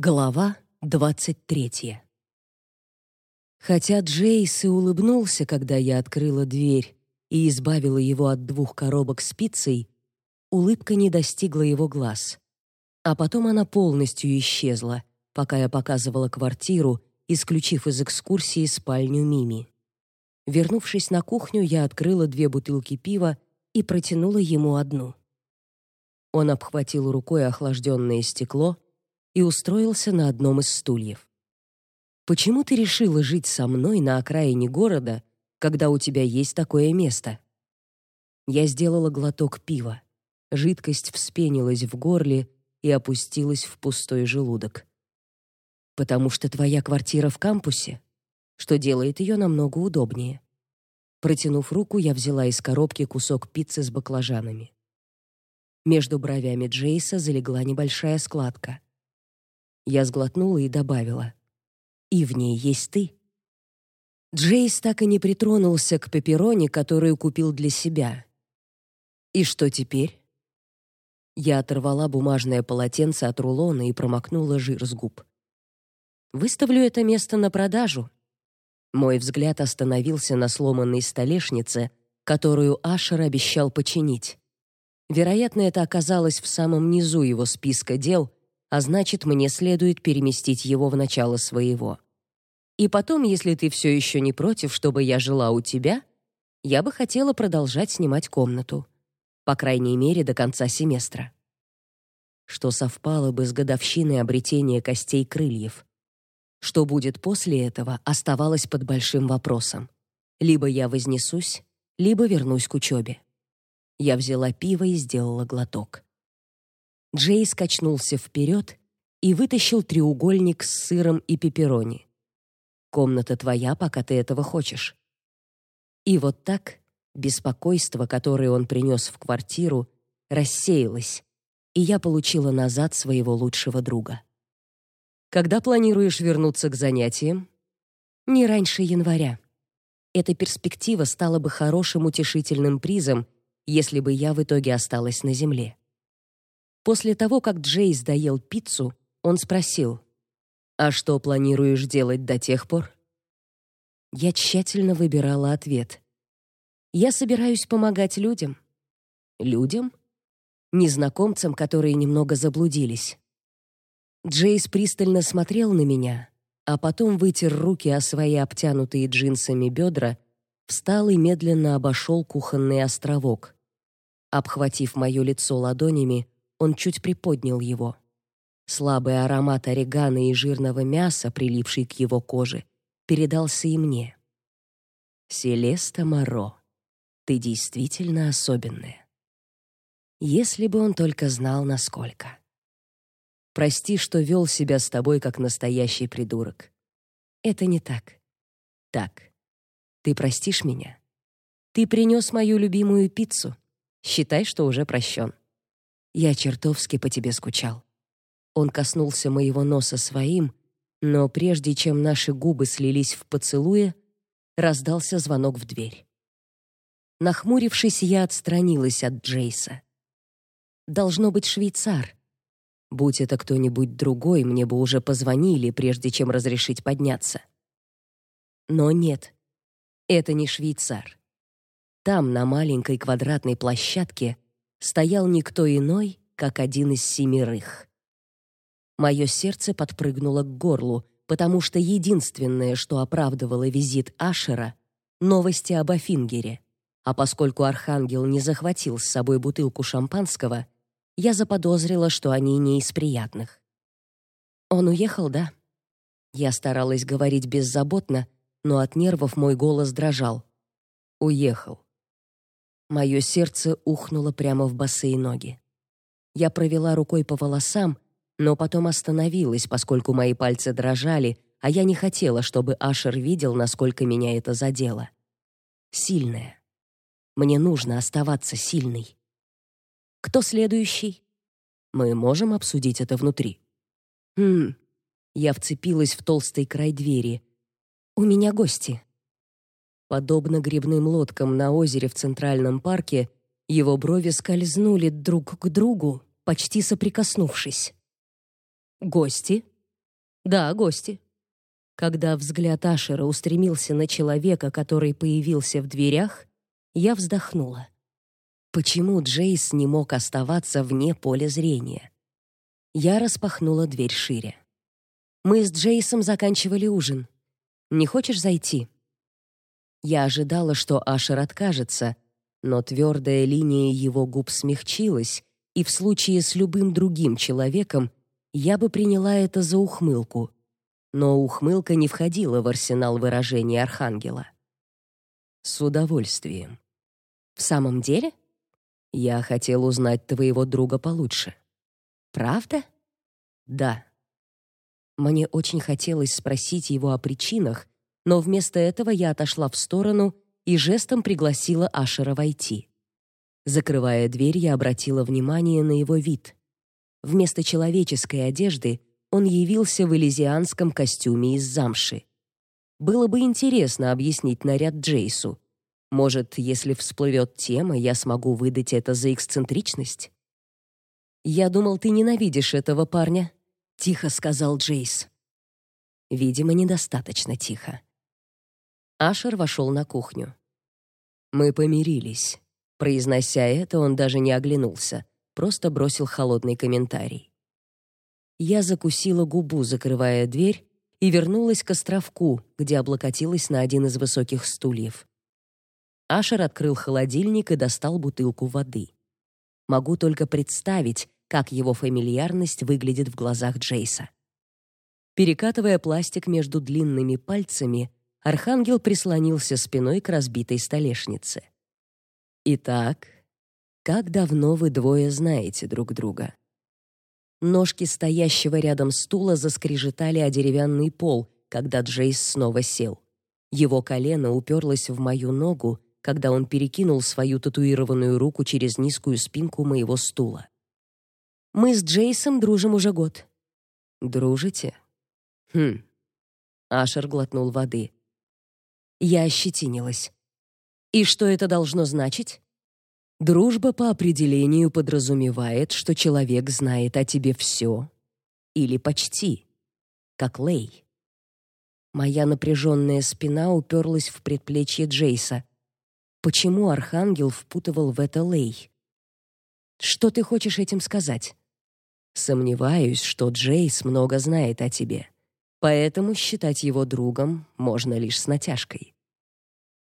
Глава двадцать третья. Хотя Джейс и улыбнулся, когда я открыла дверь и избавила его от двух коробок с пиццей, улыбка не достигла его глаз. А потом она полностью исчезла, пока я показывала квартиру, исключив из экскурсии спальню Мими. Вернувшись на кухню, я открыла две бутылки пива и протянула ему одну. Он обхватил рукой охлажденное стекло — и устроился на одном из стульев. Почему ты решила жить со мной на окраине города, когда у тебя есть такое место? Я сделала глоток пива. Жидкость вспенилась в горле и опустилась в пустой желудок. Потому что твоя квартира в кампусе, что делает ее намного удобнее. Протянув руку, я взяла из коробки кусок пиццы с баклажанами. Между бровями Джейса залегла небольшая складка. Я сглотнула и добавила: "И в ней есть ты". Джейс так и не притронулся к пепперони, которую купил для себя. И что теперь? Я оторвала бумажное полотенце от рулона и промокнула жир с губ. Выставлю это место на продажу. Мой взгляд остановился на сломанной столешнице, которую Ашер обещал починить. Вероятно, это оказалось в самом низу его списка дел, а значит, мне следует переместить его в начало своего. И потом, если ты все еще не против, чтобы я жила у тебя, я бы хотела продолжать снимать комнату, по крайней мере, до конца семестра. Что совпало бы с годовщиной обретения костей крыльев. Что будет после этого, оставалось под большим вопросом. Либо я вознесусь, либо вернусь к учебе. Я взяла пиво и сделала глоток. Джей скачнулся вперед и вытащил треугольник с сыром и пепперони. Комната твоя, пока ты этого хочешь. И вот так беспокойство, которое он принес в квартиру, рассеялось, и я получила назад своего лучшего друга. Когда планируешь вернуться к занятиям? Не раньше января. Эта перспектива стала бы хорошим утешительным призом, если бы я в итоге осталась на земле. После того, как Джейс доел пиццу, он спросил: "А что планируешь делать до тех пор?" Я тщательно выбирала ответ. Я собираюсь помогать людям. Людям? Незнакомцам, которые немного заблудились. Джейс пристально смотрел на меня, а потом вытер руки о свои обтянутые джинсами бедра, встал и медленно обошел кухонный островок. Обхватив мое лицо ладонями, он чуть приподнял его. Слабый аромат орегано и жирного мяса, прилипший к его коже, передался и мне. Селеста Моро, ты действительно особенная. Если бы он только знал, насколько. Прости, что вел себя с тобой как настоящий придурок. Это не так. Так. Ты простишь меня? Ты принес мою любимую пиццу. Считай, что уже прощен. Я чертовски по тебе скучал. Он коснулся моего носа своим, но прежде чем наши губы слились в поцелуе, раздался звонок в дверь. Нахмурившись, я отстранилась от Джейса. Должно быть швейцар. Будь это кто-нибудь другой, мне бы уже позвонили, прежде чем разрешить подняться. Но нет. Это не швейцар. Там, на маленькой квадратной площадке, стоял никто иной, как один из семерых. Мое сердце подпрыгнуло к горлу, потому что единственное, что оправдывало визит Ашера, новости об Афингере. А поскольку архангел не захватил с собой бутылку шампанского, я заподозрила, что они не из приятных. Он уехал, да? Я старалась говорить беззаботно, но от нервов мой голос дрожал. Уехал. Мое сердце ухнуло прямо в босые ноги. Я провела рукой по волосам, но потом остановилась, поскольку мои пальцы дрожали, а я не хотела, чтобы Ашер видел, насколько меня это задело. Сильная. Мне нужно оставаться сильной. Кто следующий? Мы можем обсудить это внутри. Хм. Я вцепилась в толстый край двери. У меня гости. Подобно грибным лодкам на озере в Центральном парке, его брови скользнули друг к другу, почти соприкоснувшись. «Гости?» Да, гости. Когда взгляд Ашера устремился на человека, который появился в дверях, я вздохнула. Почему Джейс не мог оставаться вне поля зрения? Я распахнула дверь шире. Мы с Джейсом заканчивали ужин. Не хочешь зайти? Я ожидала, что Ашер откажется, но твердая линия его губ смягчилась, и в случае с любым другим человеком я бы приняла это за ухмылку. Но ухмылка не входила в арсенал выражений архангела. С удовольствием. В самом деле? Я хотел узнать твоего друга получше. Правда? Да. Мне очень хотелось спросить его о причинах, но вместо этого я отошла в сторону и жестом пригласила Ашера войти. Закрывая дверь, я обратила внимание на его вид. Вместо человеческой одежды он явился в элизианском костюме из замши. Было бы интересно объяснить наряд Джейсу. Может, если всплывет тема, я смогу выдать это за эксцентричность? Я думал, ты ненавидишь этого парня, тихо сказал Джейс. Видимо, недостаточно тихо. Ашер вошел на кухню. Мы помирились. Произнося это, он даже не оглянулся, просто бросил холодный комментарий. Я закусила губу, закрывая дверь, и вернулась к островку, где облокотилась на один из высоких стульев. Ашер открыл холодильник и достал бутылку воды. Могу только представить, как его фамильярность выглядит в глазах Джейса. Перекатывая пластик между длинными пальцами, архангел прислонился спиной к разбитой столешнице. Итак, как давно вы двое знаете друг друга? Ножки стоящего рядом стула заскрежетали о деревянный пол, когда Джейс снова сел. Его колено уперлось в мою ногу, когда он перекинул свою татуированную руку через низкую спинку моего стула. Мы с Джейсом дружим уже год. Дружите? Хм. Ашер глотнул воды. Я ощетинилась. И что это должно значить? Дружба по определению подразумевает, что человек знает о тебе все или почти, как Лей. Моя напряженная спина уперлась в предплечье Джейса. Почему архангел впутывал в это Лей? Что ты хочешь этим сказать? Сомневаюсь, что Джейс много знает о тебе. Поэтому считать его другом можно лишь с натяжкой.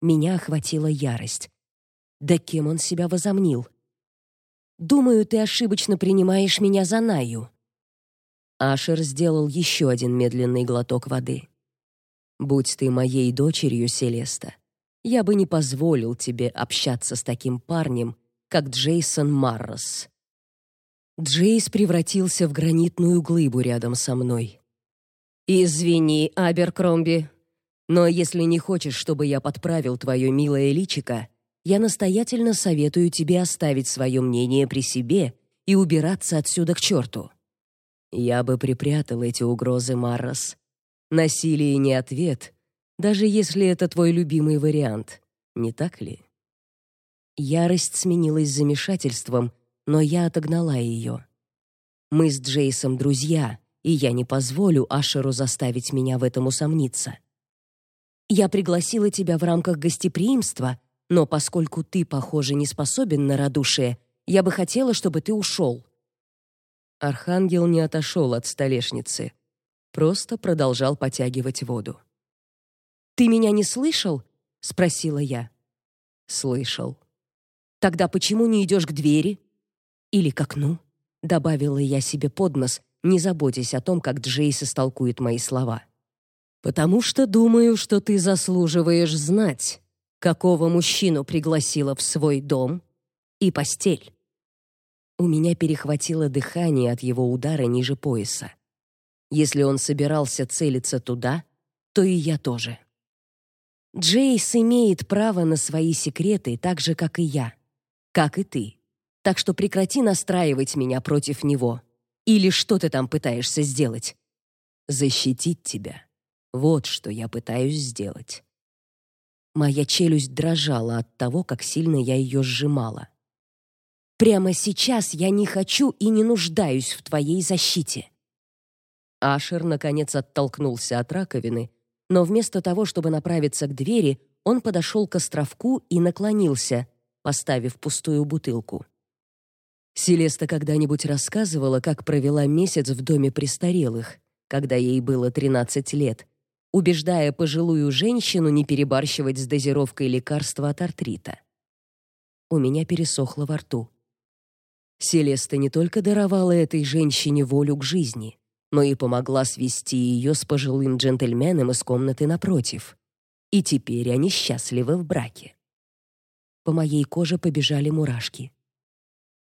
Меня охватила ярость. Да кем он себя возомнил? Думаю, ты ошибочно принимаешь меня за Наю. Ашер сделал еще один медленный глоток воды. Будь ты моей дочерью, Селеста, я бы не позволил тебе общаться с таким парнем, как Джейсон Маррос. Джейс превратился в гранитную глыбу рядом со мной. Извини, Аберкромби, но если не хочешь, чтобы я подправил твое милое личико, я настоятельно советую тебе оставить свое мнение при себе и убираться отсюда к черту. Я бы припрятал эти угрозы, Маррос. Насилие не ответ, даже если это твой любимый вариант, не так ли? Ярость сменилась замешательством, но я отогнала ее. Мы с Джейсом друзья, и я не позволю Ашеру заставить меня в этом усомниться. Я пригласила тебя в рамках гостеприимства, но поскольку ты, похоже, не способен на радушие, я бы хотела, чтобы ты ушел». Архангел не отошел от столешницы, просто продолжал потягивать воду. «Ты меня не слышал?» — спросила я. «Слышал». «Тогда почему не идешь к двери?» «Или к окну?» — добавила я себе под нос, не заботясь о том, как Джейс истолкует мои слова. «Потому что думаю, что ты заслуживаешь знать, какого мужчину пригласила в свой дом и постель. У меня перехватило дыхание от его удара ниже пояса. Если он собирался целиться туда, то и я тоже. Джейс имеет право на свои секреты так же, как и я, как и ты. Так что прекрати настраивать меня против него. Или что ты там пытаешься сделать? Защитить тебя. Вот что я пытаюсь сделать. Моя челюсть дрожала от того, как сильно я ее сжимала. Прямо сейчас я не хочу и не нуждаюсь в твоей защите. Ашер наконец оттолкнулся от раковины, но вместо того, чтобы направиться к двери, он подошел к островку и наклонился, поставив пустую бутылку. Селеста когда-нибудь рассказывала, как провела месяц в доме престарелых, когда ей было 13 лет, убеждая пожилую женщину не перебарщивать с дозировкой лекарства от артрита. У меня пересохло во рту. Селеста не только даровала этой женщине волю к жизни, но и помогла свести ее с пожилым джентльменом из комнаты напротив. И теперь они счастливы в браке. По моей коже побежали мурашки.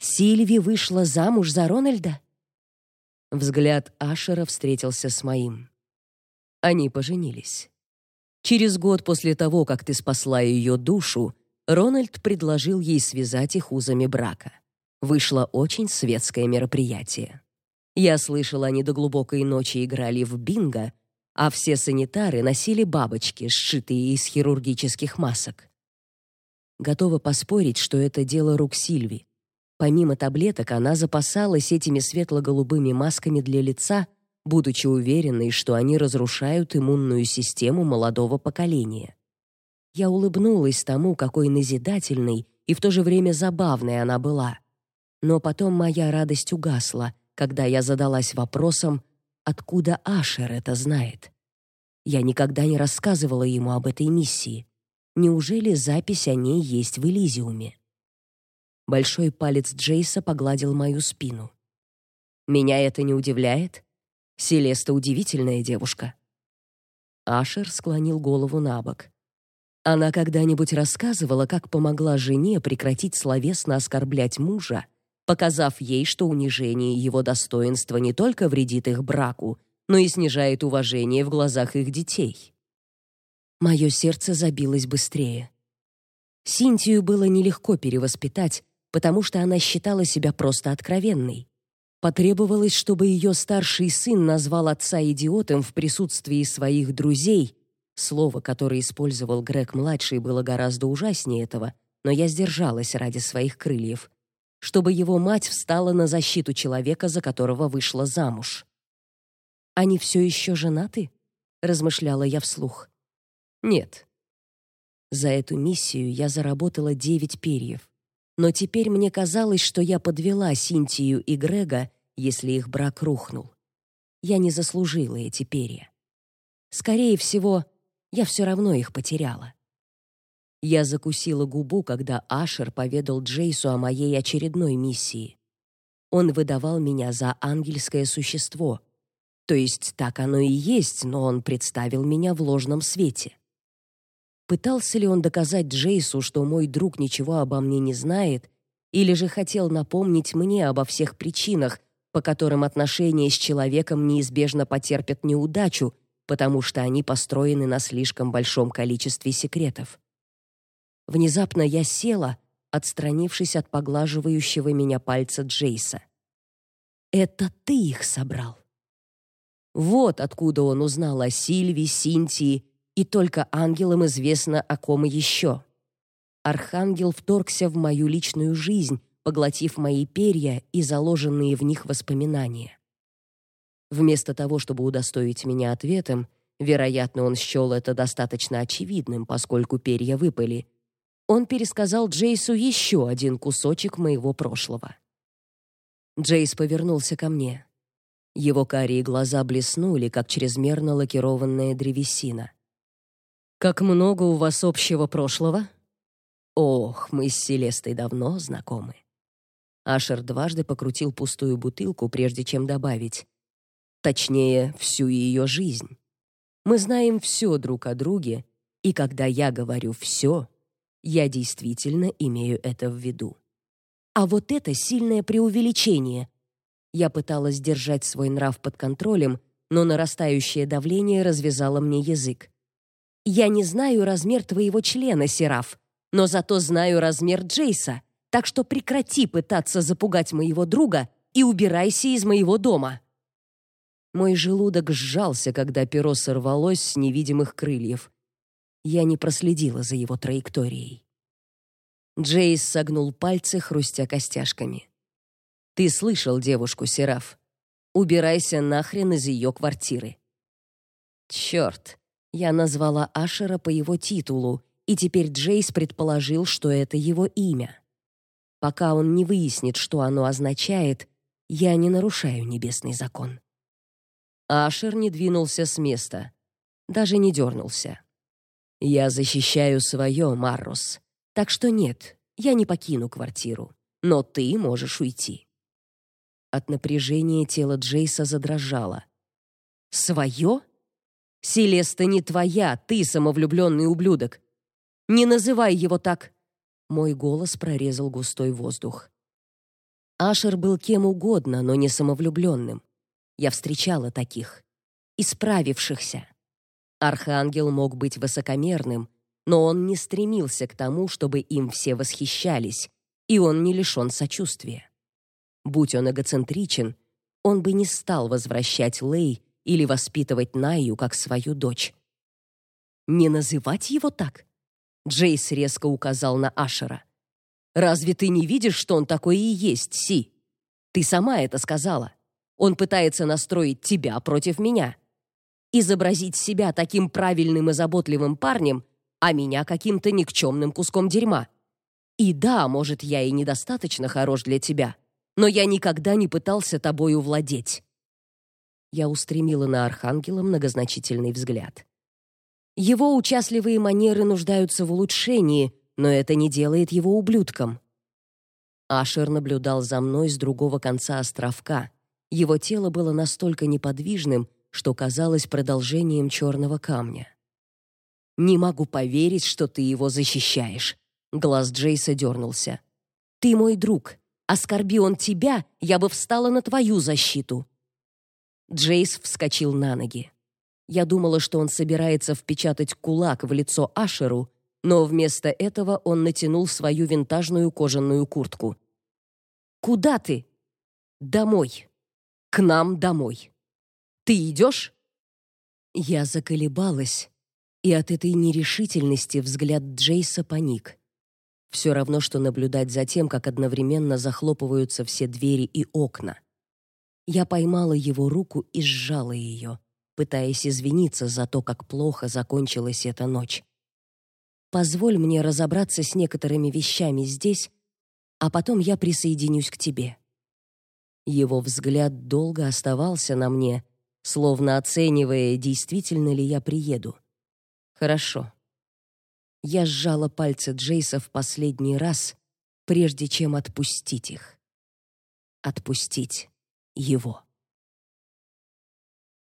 Сильви вышла замуж за Рональда? Взгляд Ашера встретился с моим. Они поженились. Через год после того, как ты спасла ее душу, Рональд предложил ей связать их узами брака. Вышло очень светское мероприятие. Я слышала, они до глубокой ночи играли в бинго, а все санитары носили бабочки, сшитые из хирургических масок. Готова поспорить, что это дело рук Сильви. Помимо таблеток, она запасалась этими светло-голубыми масками для лица, будучи уверенной, что они разрушают иммунную систему молодого поколения. Я улыбнулась тому, какой назидательной и в то же время забавной она была. Но потом моя радость угасла, когда я задалась вопросом, откуда Ашер это знает. Я никогда не рассказывала ему об этой миссии. Неужели запись о ней есть в Элизиуме? Большой палец Джейса погладил мою спину. Меня это не удивляет. Селеста удивительная девушка. Ашер склонил голову на бок. Она когда-нибудь рассказывала, как помогла жене прекратить словесно оскорблять мужа, показав ей, что унижение его достоинства не только вредит их браку, но и снижает уважение в глазах их детей. Мое сердце забилось быстрее. Синтию было нелегко перевоспитать, потому что она считала себя просто откровенной. Потребовалось, чтобы ее старший сын назвал отца идиотом в присутствии своих друзей. Слово, которое использовал Грег-младший, было гораздо ужаснее этого, но я сдержалась ради своих крыльев. Чтобы его мать встала на защиту человека, за которого вышла замуж. «Они все еще женаты?» — размышляла я вслух. «Нет». За эту миссию я заработала девять перьев но теперь мне казалось, что я подвела Синтию и Грега, если их брак рухнул. Я не заслужила эти перья. Скорее всего, я все равно их потеряла. Я закусила губу, когда Ашер поведал Джейсу о моей очередной миссии. Он выдавал меня за ангельское существо. То есть так оно и есть, но он представил меня в ложном свете. Пытался ли он доказать Джейсу, что мой друг ничего обо мне не знает, или же хотел напомнить мне обо всех причинах, по которым отношения с человеком неизбежно потерпят неудачу, потому что они построены на слишком большом количестве секретов. Внезапно я села, отстранившись от поглаживающего меня пальца Джейса. Это ты их собрал. Вот откуда он узнал о Сильве, Синтии и только ангелам известно о ком еще. Архангел вторгся в мою личную жизнь, поглотив мои перья и заложенные в них воспоминания. Вместо того, чтобы удостоить меня ответом, вероятно, он счел это достаточно очевидным, поскольку перья выпали, он пересказал Джейсу еще один кусочек моего прошлого. Джейс повернулся ко мне. Его карие глаза блеснули, как чрезмерно лакированная древесина. Как много у вас общего прошлого? Ох, мы с Селестой давно знакомы. Ашер дважды покрутил пустую бутылку, прежде чем добавить: точнее, всю ее жизнь. Мы знаем все друг о друге, и когда я говорю все, я действительно имею это в виду. А вот это сильное преувеличение. Я пыталась держать свой нрав под контролем, но нарастающее давление развязало мне язык. Я не знаю размер твоего члена, Сераф, но зато знаю размер Джейса. Так что прекрати пытаться запугать моего друга и убирайся из моего дома. Мой желудок сжался, когда перо сорвалось с невидимых крыльев. Я не проследила за его траекторией. Джейс согнул пальцы, хрустя костяшками. Ты слышал девушку, Сераф? Убирайся нахрен из ее квартиры. Черт, я назвала Ашера по его титулу, и теперь Джейс предположил, что это его имя. Пока он не выяснит, что оно означает, я не нарушаю небесный закон. Ашер не двинулся с места, даже не дернулся. Я защищаю свое, Маррус. Так что нет, я не покину квартиру, но ты можешь уйти. От напряжения тело Джейса задрожало. Свое? Селеста не твоя, ты самовлюбленный ублюдок. Не называй его так. Мой голос прорезал густой воздух. Ашер был кем угодно, но не самовлюбленным. Я встречала таких, исправившихся. Архангел мог быть высокомерным, но он не стремился к тому, чтобы им все восхищались, и он не лишен сочувствия. Будь он эгоцентричен, он бы не стал возвращать Лей или воспитывать Наю как свою дочь. Не называть его так? Джейс резко указал на Ашера. Разве ты не видишь, что он такой и есть, Си? Ты сама это сказала. Он пытается настроить тебя против меня. Изобразить себя таким правильным и заботливым парнем, а меня каким-то никчемным куском дерьма. И да, может, я и недостаточно хорош для тебя, но я никогда не пытался тобою владеть. Я устремила на архангела многозначительный взгляд. Его участливые манеры нуждаются в улучшении, но это не делает его ублюдком. Ашер наблюдал за мной с другого конца островка. Его тело было настолько неподвижным, что казалось продолжением черного камня. Не могу поверить, что ты его защищаешь. Глаз Джейса дернулся. Ты мой друг. Оскорби он тебя, я бы встала на твою защиту. Джейс вскочил на ноги. Я думала, что он собирается впечатать кулак в лицо Ашеру, но вместо этого он натянул свою винтажную кожаную куртку. Куда ты? Домой. К нам домой. Ты идешь?» Я заколебалась, и от этой нерешительности взгляд Джейса паник. Все равно, что наблюдать за тем, как одновременно захлопываются все двери и окна. Я поймала его руку и сжала ее, пытаясь извиниться за то, как плохо закончилась эта ночь. Позволь мне разобраться с некоторыми вещами здесь, а потом я присоединюсь к тебе. Его взгляд долго оставался на мне, словно оценивая, действительно ли я приеду. Хорошо. Я сжала пальцы Джейса в последний раз, прежде чем отпустить их. Отпустить его.